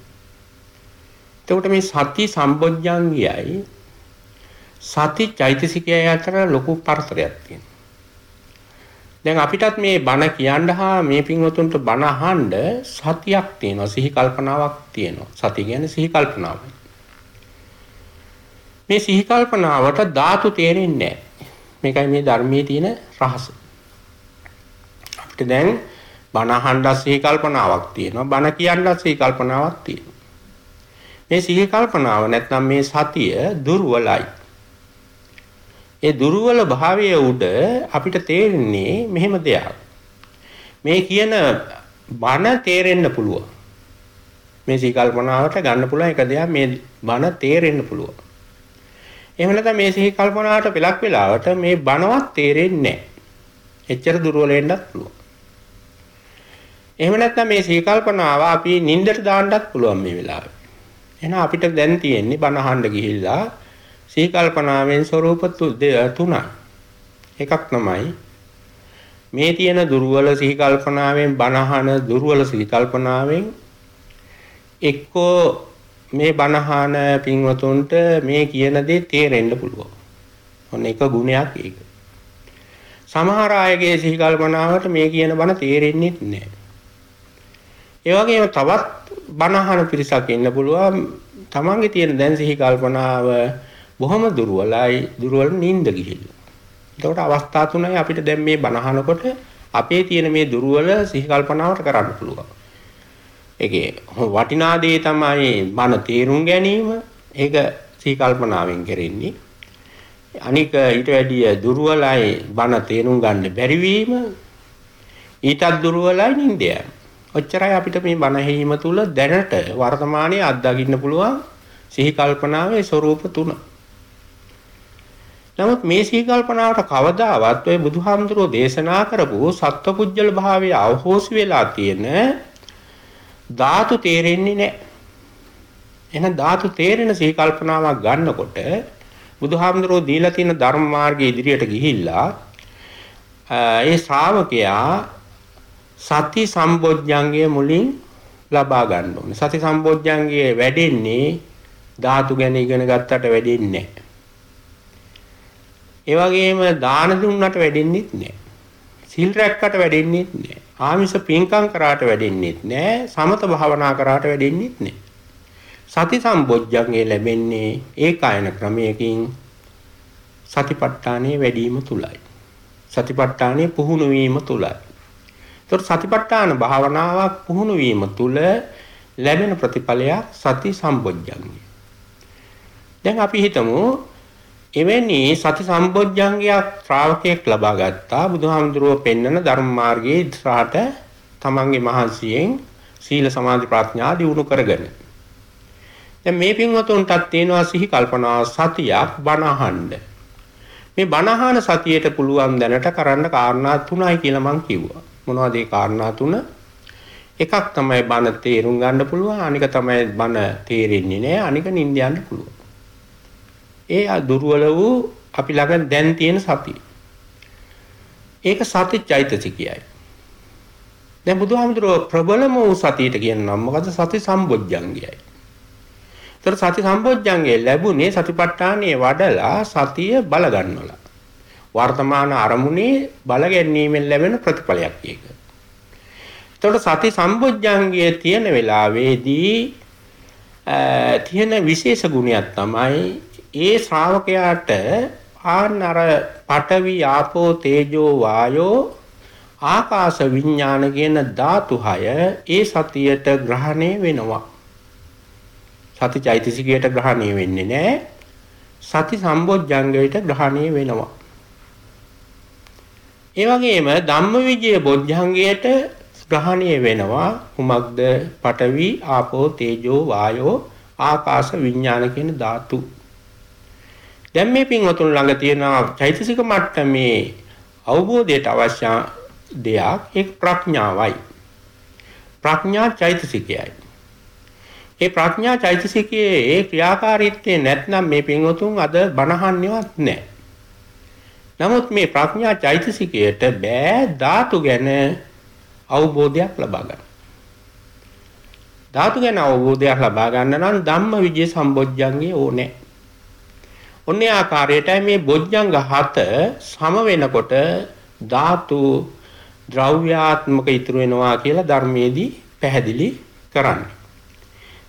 එතකොට මේ සති සම්බොජ්ජංගයයි සති චෛතසිකය අතර ලොකු පරතරයක් තියෙනවා. දැන් අපිටත් මේ බණ කියන්න හා මේ පින්වතුන්ට බණ අහන්න සතියක් තියෙනවා සිහි කල්පනාවක් තියෙනවා. සති කියන්නේ සිහි කල්පනාවයි. මේ සිහි කල්පනාවට ධාතු තේරෙන්නේ මේකයි මේ ධර්මයේ තියෙන රහස. අපිට දැන් බණ අහන්න සිහි කල්පනාවක් තියෙනවා. බණ කියන්න සිහි කල්පනාවක් තියෙනවා. මේ සිහි කල්පනාව නැත්නම් මේ සතිය දුර්වලයි. ඒ දුර්වල භාවයේ උඩ අපිට තේරෙන්නේ මෙහෙම දෙයක්. මේ කියන බණ තේරෙන්න පුළුවන්. මේ සිහි කල්පනාවට ගන්න පුළුවන් එක දෙයක් මේ බණ තේරෙන්න පුළුවන්. එහෙම නැත්නම් මේ සිහි කල්පනාවට පෙලක් වෙලාවට මේ බණවත් තේරෙන්නේ නැහැ. එච්චර දුර්වල වෙන්නත් පුළුවන්. එහෙම නැත්නම් මේ සිහි කල්පනාව අපි නින්දට දාන්නත් පුළුවන් මේ වෙලාවේ. එහෙනම් අපිට දැන් තියෙන්නේ බණ අහන්න ගිහිල්ලා සිහි කල්පනාවෙන් ස්වરૂප තුනයි. එකක් තමයි මේ තියෙන දුර්වල සිහි කල්පනාවෙන් බණ අහන දුර්වල සිහි කල්පනාවෙන් එක්කෝ මේ බණහාන පින්වතුන්ට මේ කියන දේ තේරෙන්න පුළුවන්. ඔන්න එක ගුණයක් ඒක. සමහර අයගේ සිහි කල්පනාවට මේ කියන බණ තේරෙන්නේ නැහැ. ඒ වගේම තවත් බණහන පිරිසක් ඉන්න පුළුවන් තමන්ගේ තියෙන දැන් සිහි කල්පනාව බොහොම දුර්වලයි දුර්වල නිින්ද ගිහිල්ලා. එතකොට අවස්ථා තුනයි අපිට දැන් මේ බණහනකොට අපේ තියෙන මේ දුර්වල සිහි කල්පනාවට කරන්න පුළුවන්. ඒකේ වටිනා දේ තමයි මන තේරුම් ගැනීම. ඒක සීකල්පනාවෙන් කරෙන්නේ. අනික ඊට වැඩිය දුර්වලයි බන තේරුම් ගන්න බැරි වීම. ඊටත් දුර්වලයි නින්දය. ඔච්චරයි අපිට මේ බන හේීම තුල දැනට වර්තමානයේ අත්දකින්න පුළුවන් සිහි කල්පනාවේ ස්වરૂප තුන. නමුත් මේ සිහි කල්පනාවට කවදාවත් ඔය බුදුහාමුදුරෝ දේශනා කරපු සත්වපුජ්‍යල භාවයේ අවහෝසි වෙලා තියෙන ධාතු තේරෙන්නේ නැහැ. එහෙනම් ධාතු තේරෙන සිහි කල්පනාවක් ගන්නකොට බුදුහාමුදුරෝ දීලා තියෙන ධර්ම මාර්ගයේ ඉදිරියට ගිහිල්ලා ඒ ශ්‍රාවකයා සති සම්බොජ්ජංගය මුලින් ලබා ගන්න ඕනේ. සති සම්බොජ්ජංගයේ වැඩෙන්නේ ධාතු ගැන ඉගෙන ගත්තට වැඩෙන්නේ නැහැ. ඒ වගේම දාන දුන්නට වැඩෙන්නේත් නැහැ. සිල් රැක්කට වැඩෙන්නේත් නැහැ. ආමිෂ පින්කම් කරාට වැඩෙන්නේත් නැහැ. සමත භාවනා කරාට වැඩෙන්නේත් නැහැ. සති සම්බොජ්ජංගේ ලැබෙන්නේ ඒකායන ක්‍රමයකින් සතිපට්ඨානයේ වැඩිම තුලයි. සතිපට්ඨානයේ පුහුණු වීම තුලයි. ඒතකොට සතිපට්ඨාන භාවනාවක් පුහුණු වීම තුල ලැබෙන ප්‍රතිඵලයක් සති සම්බොජ්ජංගය. දැන් අපි හිතමු එවැනි සති සම්බොජ්ජංගයක් ශ්‍රාවකයෙක් ලබා ගත්තා. බුදුහාමුදුරුව පෙන්වන ධර්ම මාර්ගයේ ඉස්සරහට තමන්ගේ මහන්සියෙන් සීල සමාධි ප්‍රඥා දියුණු කරගෙන. දැන් මේ පින්වතුන්ටත් තියෙනවා සිහි කල්පනා සතියක් බණ අහන්න මේ බණ අහන සතියේට පුළුවන් දැනට කරන්න කාරණා තුනයි කියලා මම කිව්වා. මොනවද ඒ කාරණා තුන? එකක් තමයි බණ තේරුම් ගන්න පුළුවන් අනික තමයි බණ තේරෙන්නේ නැහැ අනික නිින්ද යන්න පුළුවන්. ඒ දුර්වල වූ අපි ළඟ දැන් තියෙන සතිය. ඒක සති චෛතසිකයයි. දැන් බුදුහාමුදුරුවෝ ප්‍රබලම වූ සතියට කියන නම මොකද සති සම්බොජ්ජංගයයි. ඒතර සති සම්බොජ්ජංගය ලැබුණේ සතිපට්ඨානයේ වඩලා සතිය බල ගන්නවලා. වර්තමාන අරමුණේ බල ගැනීමෙන් ලැබෙන ප්‍රතිඵලයක් ඒක. එතකොට සති සම්බොජ්ජංගයේ තියෙන වෙලාවේදී තියෙන විශේෂ ගුණයක් තමයි ඒ ශ්‍රාවකයාට ආන් අර පඨවි ආපෝ තේජෝ වායෝ ආකාශ විඥාන කියන ධාතු හය ඒ සතියට ග්‍රහණය වෙනවා. සති චෛතසිකයට ග්‍රහණය වෙන්නේ නැහැ. සති සම්බොජ්ජංගයට ග්‍රහණය වෙනවා. ඒ වගේම ධම්මවිජය බොජ්ජංගයට ග්‍රහණය වෙනවා. කුමක්ද? පඨවි ආපෝ තේජෝ වායෝ ආකාශ විඥාන කියන ධාතු දැන් මේ පින්වතුන් ළඟ තියෙන චෛතසික මට්ටමේ අවබෝධයට අවශ්‍ය දෙයක් එක් ප්‍රඥාවයි. ප්‍රඥා චෛතසිකයයි. ඒ ප්‍රඥා චෛතසිකයේ ඒ ක්‍රියාකාරීත්වය නැත්නම් මේ පින්වතුන් අද බණහන්නේවත් නැහැ. නමුත් මේ ප්‍රඥා චෛතසිකයට බෑ ධාතු ගැන අවබෝධයක් ලබා ගන්න. ධාතු ගැන අවබෝධයක් ලබා ගන්න නම් ධම්ම විජය සම්බොජ්ජංගේ ඕනේ. ඔන්නේ ආකාරයටයි මේ බොජ්ජංග හත සම වෙනකොට ධාතු ද්‍රව්‍යාත්මක ඉතුරු වෙනවා කියලා ධර්මයේදී පැහැදිලි කරන්නේ.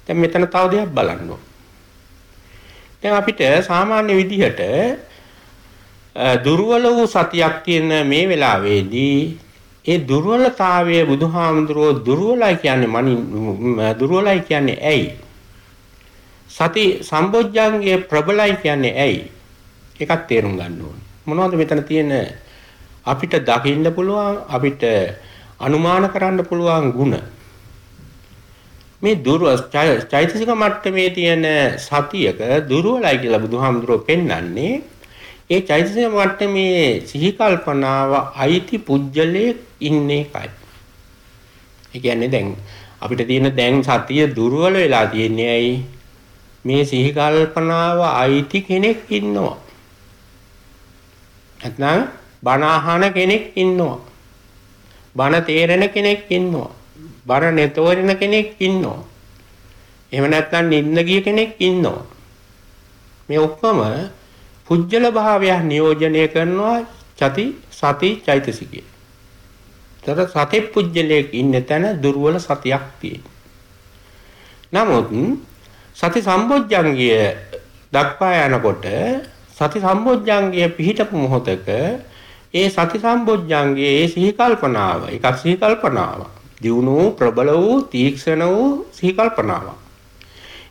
දැන් මෙතන තව දෙයක් බලන්න දැන් අපිට සාමාන්‍ය විදිහට දුර්වල වූ සතියක් තියෙන මේ වෙලාවේදී ඒ දුර්වලතාවය බුදුහාමුදුරුවෝ දුර්වලයි කියන්නේ මනින් දුර්වලයි කියන්නේ ඇයි? සති සම්බොජ්ජංගයේ ප්‍රබලයි කියන්නේ ඇයි? ඒකත් තේරුම් ගන්න ඕනේ. මොනවද මෙතන තියෙන අපිට දකින්න පුළුවන් අපිට අනුමාන කරන්න පුළුවන් ಗುಣ. මේ දුර්ව චෛතසික මට්ටමේ තියෙන සතියක දුර්වලයි කියලා බුදුහාමුදුරුවෝ පෙන්වන්නේ ඒ චෛතසික මට්ටමේ සිහි කල්පනාව අයිති පුජ්‍යලේ ඉන්නේ කයි. ඒ කියන්නේ දැන් අපිට තියෙන දැන් සතිය දුර්වල වෙලා තියෙන්නේ ඇයි? මේ සිහි කල්පනාව අයිති කෙනෙක් ඉන්නවා. නැත්නම් බණ අහන කෙනෙක් ඉන්නවා. බණ තේරෙන කෙනෙක් ඉන්නවා. බණ නැතෝරෙන කෙනෙක් ඉන්නවා. එහෙම නැත්නම් නිින්න ගිය කෙනෙක් ඉන්නවා. මේ ඔක්කොම පුජ්‍යල භාවයක් නියෝජනය කරනවා චති සති චෛතසිකය. තර සති පුජ්‍යලයක් ඉන්න තැන දුර්වල සතියක් තියෙනවා. නමුත් සති සම්බොජ්ජංගය දක්වා යනකොට සති සම්බොජ්ජංගය පිහිටපු මොහොතක ඒ සති සම්බොජ්ජංගයේ ඒ සිහි කල්පනාව එකක් සිහි කල්පනාව දියුණු වූ ප්‍රබල වූ තීක්ෂණ වූ සිහි කල්පනාව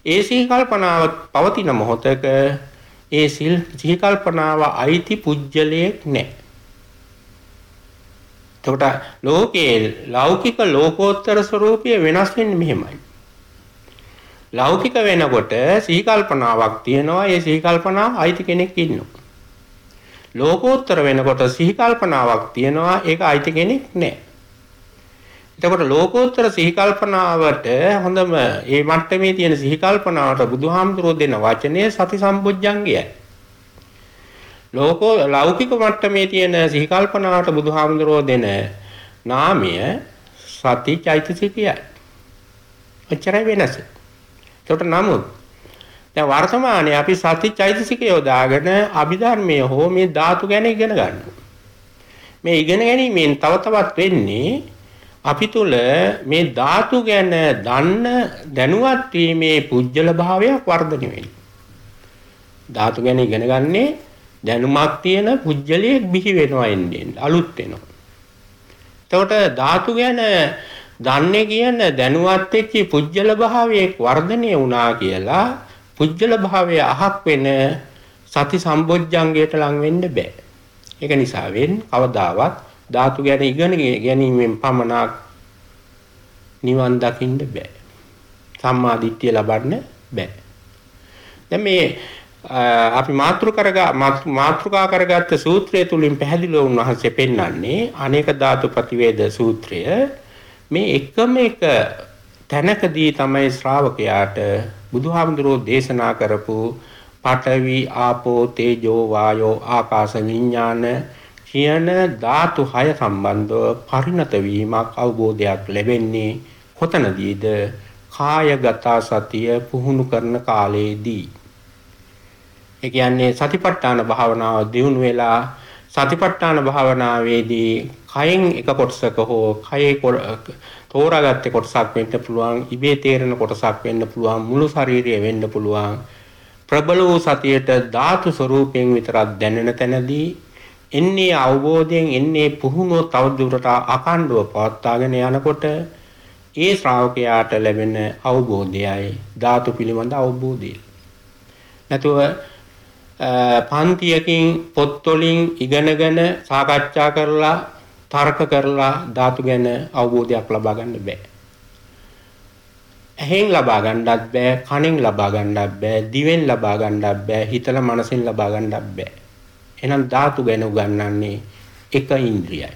ඒ සිහි කල්පනාව පවතින මොහොතක ඒ සිහි කල්පනාව අයිති පුජ්‍යලයක් නැහැ එතකොට ලෝකයේ ලෞකික ලෝකෝත්තර ස්වરૂපය වෙනස් වෙන්නේ මෙහෙමයි. ලෞකික වෙනකොට සිහි කල්පනාවක් තියෙනවා. ඒ සිහි කල්පනාව අයිති කෙනෙක් ඉන්නවා. ලෝකෝත්තර වෙනකොට සිහි කල්පනාවක් තියෙනවා. ඒක අයිති කෙනෙක් නැහැ. එතකොට ලෝකෝත්තර සිහි කල්පනාවට හොඳම මේ මට්ටමේ තියෙන සිහි කල්පනාවට බුදුහාමුදුරෝ දෙන වචනය සති සම්බොජ්ජංගයයි. ලෝකෝ ලෞකික මට්ටමේ තියෙන සිහි කල්පනාවට බුදුහාමුදුරෝ දෙන නාමය සති චෛතසිකයයි. එච්චරයි වෙනස. ඒකට නමුත් දැන් වර්තමානයේ අපි සති චෛතසිකය යොදාගෙන අභිධර්මයේ හෝ මේ ධාතු ගැන ඉගෙන ගන්නවා. මේ ඉගෙන ගැනීමෙන් තව තවත් වෙන්නේ අපි තුල මේ ධාතු ගැන දන්න දැනුවත් වීමේ පුජ්‍යල භාවයක් වර්ධනය වෙනවා. ධාතු ගැන ඉගෙන ගන්නේ දැනුමක් තියෙන පුජ්‍යලයක් බිහි වෙනවා එන්නේ අලුත් වෙනවා. එතකොට ධාතු ගැන දන්නේ කියන දැනුවත් වෙච්ච පුජ්‍යල භාවයේ වර්ධනය වුණා කියලා පුජ්‍යල භාවය අහක් වෙන සති සම්බොජ්ජංගයට ලං වෙන්න බෑ. ඒක නිසා වෙන් කවදාවත් ධාතු ගැන ඉගෙන ගැනීමෙන් පමණක් නිවන් දකින්න බෑ. සම්මා දිට්ඨිය ලබන්න බෑ. දැන් මේ අපි මාත්‍රිකා මාත්‍රිකා කරගත්ත සූත්‍රය තුලින් පැහැදිලිව උන්වහන්සේ පෙන්වන්නේ අනේක ධාතු ප්‍රතිවේද සූත්‍රය මේ එකම එක තැනකදී තමයි ශ්‍රාවකයාට බුදුහාමුදුරෝ දේශනා කරපු පඨවි ආපෝ තේජෝ වායෝ ආකාශ විඥාන කියන ධාතු හය සම්බන්ධව පරිණත වීමක් අවබෝධයක් ලැබෙන්නේ කොතනදීද? කායගත සතිය පුහුණු කරන කාලයේදී. ඒ කියන්නේ සතිපට්ඨාන භාවනාව දියුණු වෙලා සතිපට්ඨාන භාවනාවේදී කයෙන් එක කොටසක හෝ කයේ තෝරාගත්තේ කොටසක් වෙන්න පුළුවන් ඉබේ තේරෙන කොටසක් වෙන්න පුළුවන් මුළු ශරීරය වෙන්න පුළුවන් ප්‍රබල වූ සතියට ධාතු ස්වરૂපයෙන් විතරක් දැනෙන තැනදී එන්නේ අවබෝධයෙන් එන්නේ පුහුණුව තවදුරට අකණ්ඩව පවත්වාගෙන යනකොට ඒ ශ්‍රාවකයාට ලැබෙන අවබෝධයයි ධාතු පිළිබඳ අවබෝධය. නැතුව පන්තියකින් පොත්වලින් ඉගෙනගෙන සාකච්ඡා කරලා තර්ක කරලා ධාතු ගැන අවබෝධයක් ලබා ගන්න බෑ. ඇහෙන් ලබා ගන්නත් බෑ කනෙන් ලබා ගන්නත් බෑ දිවෙන් ලබා ගන්නත් බෑ හිතල මනසෙන් ලබා ගන්නත් බෑ. එහෙනම් ධාතු ගැන උගන්වන්නේ එක ඉන්ද්‍රියයි.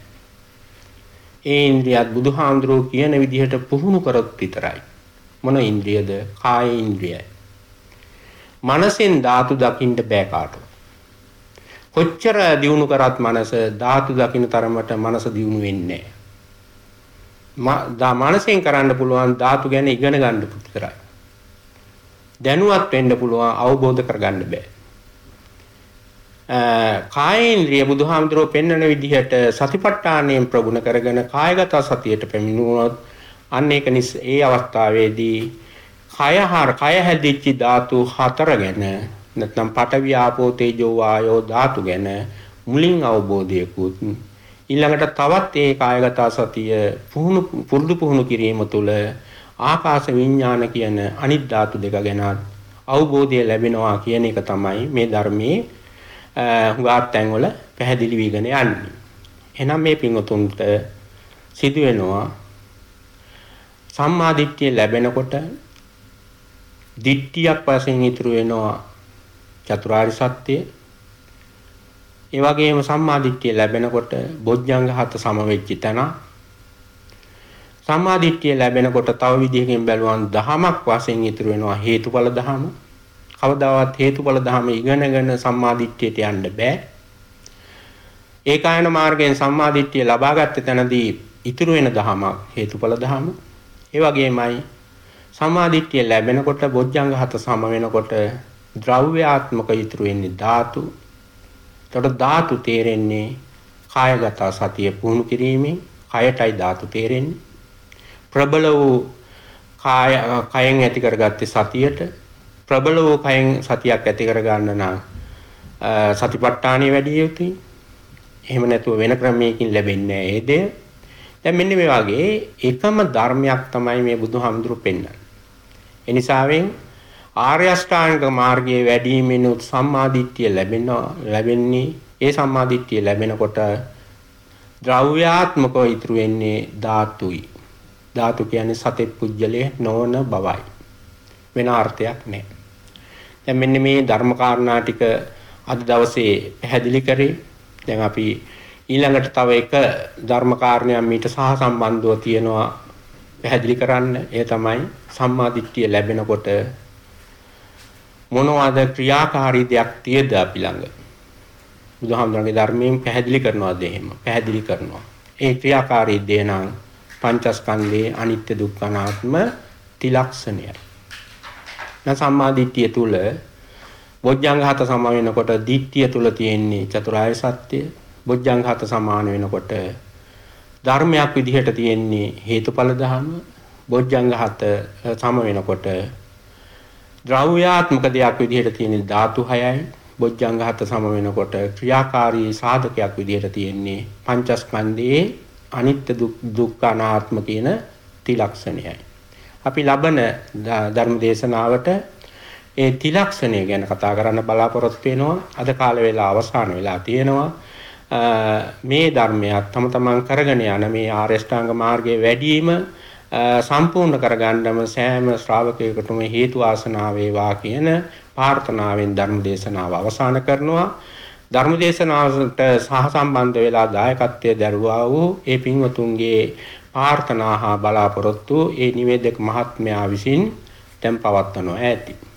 ඒ ඉන්ද්‍රියත් බුදුහාමුදුරුවෝ කියන විදිහට පුහුණු කරොත් විතරයි. මොන ඉන්ද්‍රියද? කාය ඉන්ද්‍රියයි. මනසෙන් ධාතු දකින්න බෑ කාටවත්. කොච්චර දියුණු කරත් මනස ධාතු දකින්න තරමට මනස දියුණු වෙන්නේ නැහැ මානසයෙන් කරන්න පුළුවන් ධාතු ගැන ඉගෙන ගන්න විතරයි. දැනුවත් වෙන්න පුළුවන් අවබෝධ කරගන්න බෑ. කායේන්ද්‍රිය බුදුහාමුදුරුව පෙන්වන විදිහට සතිපට්ඨානයෙන් ප්‍රගුණ කරගෙන කායගත සතියට පැමිණුණොත් අන්න ඒක නිස් ඒ අවස්ථාවේදී කය හර කය හැදිච්ච ධාතු හතර ගැන නැත්නම් පඨවි ආපෝ තේජෝ වායෝ ධාතු ගැන මුලින් අවබෝධයකුත් ඊළඟට තවත් ඒ කායගත සතිය පුහුණු පුරුදු පුහුණු කිරීම තුළ ආකාශ විඥාන කියන අනිත් ධාතු දෙක ගැන අවබෝධය ලැබෙනවා කියන එක තමයි මේ ධර්මයේ හුඟක් තැන්වල පැහැදිලි වීගෙන යන්නේ. එහෙනම් මේ පින්වතුන්ට සිදු වෙනවා සම්මා දිට්ඨිය ලැබෙනකොට දිට්ඨියක් වශයෙන් ඉතුරු වෙනවා චතුරාර්ය සත්‍ය ඒ වගේම සම්මාදිට්ඨිය ලැබෙනකොට බොජ්ජංග හත සම වෙච්ච තැන සම්මාදිට්ඨිය ලැබෙනකොට තව විදිහකින් බැලුවන් දහමක් වශයෙන් ඉතුරු වෙනවා හේතුඵල දහම. කවදාවත් හේතුඵල දහම ඉගෙනගෙන සම්මාදිට්ඨියට යන්න බෑ. ඒකායන මාර්ගයෙන් සම්මාදිට්ඨිය ලබාගත්ත තැනදී ඉතුරු වෙන දහමක් හේතුඵල දහම. ඒ වගේමයි සම්මාදිට්ඨිය ලැබෙනකොට බොජ්ජංග හත සම වෙනකොට ද්‍රව්‍යාත්මක ඉතුරු වෙන්නේ ධාතු එතකොට ධාතු තේරෙන්නේ කායගත සතිය පුහුණු කිරීමෙන් කයටයි ධාතු තේරෙන්නේ. ප්‍රබල වූ කාය කයෙන් ඇති කරගත්තේ සතියට ප්‍රබල වූ කයෙන් සතියක් ඇති කරගන්න නම් සතිපට්ඨානිය වැඩි යුතුයි. එහෙම නැතුව වෙන ක්‍රමයකින් ලැබෙන්නේ නැහැ ඒ දේ. දැන් මෙන්න මේ වගේ එකම ධර්මයක් තමයි මේ බුදුහාමුදුරු පෙන්වන්නේ. එනිසාවෙන් ආර්ය අෂ්ටාංග මාර්ගයේ වැඩිමිනුත් සම්මාදිට්ඨිය ලැබෙනවා ලැබෙන්නේ ඒ සම්මාදිට්ඨිය ලැබෙනකොට ද්‍රව්‍යාත්මකව ඉතුරු වෙන්නේ ධාතුයි. ධාතු කියන්නේ සතේ පුජ්‍යලේ නොවන බවයි. වෙන අර්ථයක් නැහැ. දැන් මෙන්න මේ ධර්ම කාරණා ටික අද දවසේ පැහැදිලි කරේ. දැන් අපි ඊළඟට තව එක ධර්ම කාරණයක් මීට සහ සම්බන්ධව තියෙනවා පැහැදිලි කරන්න. ඒ තමයි සම්මාදිට්ඨිය ලැබෙනකොට මොනවද ක්‍රියාකාරී දෙයක් තියද අපි ළඟ? බුදුහාමුදුරන්ගේ ධර්මයෙන් පැහැදිලි කරනවාද එහෙම? පැහැදිලි කරනවා. ඒ ක්‍රියාකාරී දේ නම් පංචස්කන්ධයේ අනිත්‍ය දුක්ඛ අනාත්ම තිලක්ෂණයයි නැ සම්මාදිට්ඨිය තුල බොජ්ජංග හත සම වෙනකොට දිට්ඨිය තුල තියෙන්නේ චතුරාර්ය සත්‍ය. බොජ්ජංග හත සමාන වෙනකොට ධර්මයක් විදිහට තියෙන්නේ හේතුඵල ධර්ම. බොජ්ජංග හත සම වෙනකොට ද්‍රව්‍යාත්මක දෙයක් විදිහට තියෙන ධාතු 6යි බොජ්ජංග හත සම වෙනකොට ක්‍රියාකාරී සාධකයක් විදිහට තියෙන්නේ පංචස්කන්ධයේ අනිත්‍ය දුක්ඛ අනාත්ම කියන ත්‍රිලක්ෂණයයි. අපි ලබන ධර්ම දේශනාවට ඒ ත්‍රිලක්ෂණය ගැන කතා කරන්න බලාපොරොත්තු වෙනවා. අද කාල වේලා අවසන් වෙලා තියෙනවා. මේ ධර්මයක් තම තමන් කරගෙන යන මේ ආර්ය ශ්‍රාංග මාර්ගයේ වැඩිම සම්පූර්ණ කරගන්නම සෑම ශ්‍රාවකයෙකුටම හේතු ආසනාව වේවා කියන ප්‍රාර්ථනාවෙන් ධර්ම දේශනාව අවසන් කරනවා. ධර්ම දේශනාවට සහ සම්බන්ධ වෙලා දායකත්වයේ දරුවා වූ ඒ පින්වතුන්ගේ ප්‍රාර්ථනා හා බලාපොරොත්තු ඒ නිවේදක මහත්මයා විසින් දැන් පවත්වනවා ඇති.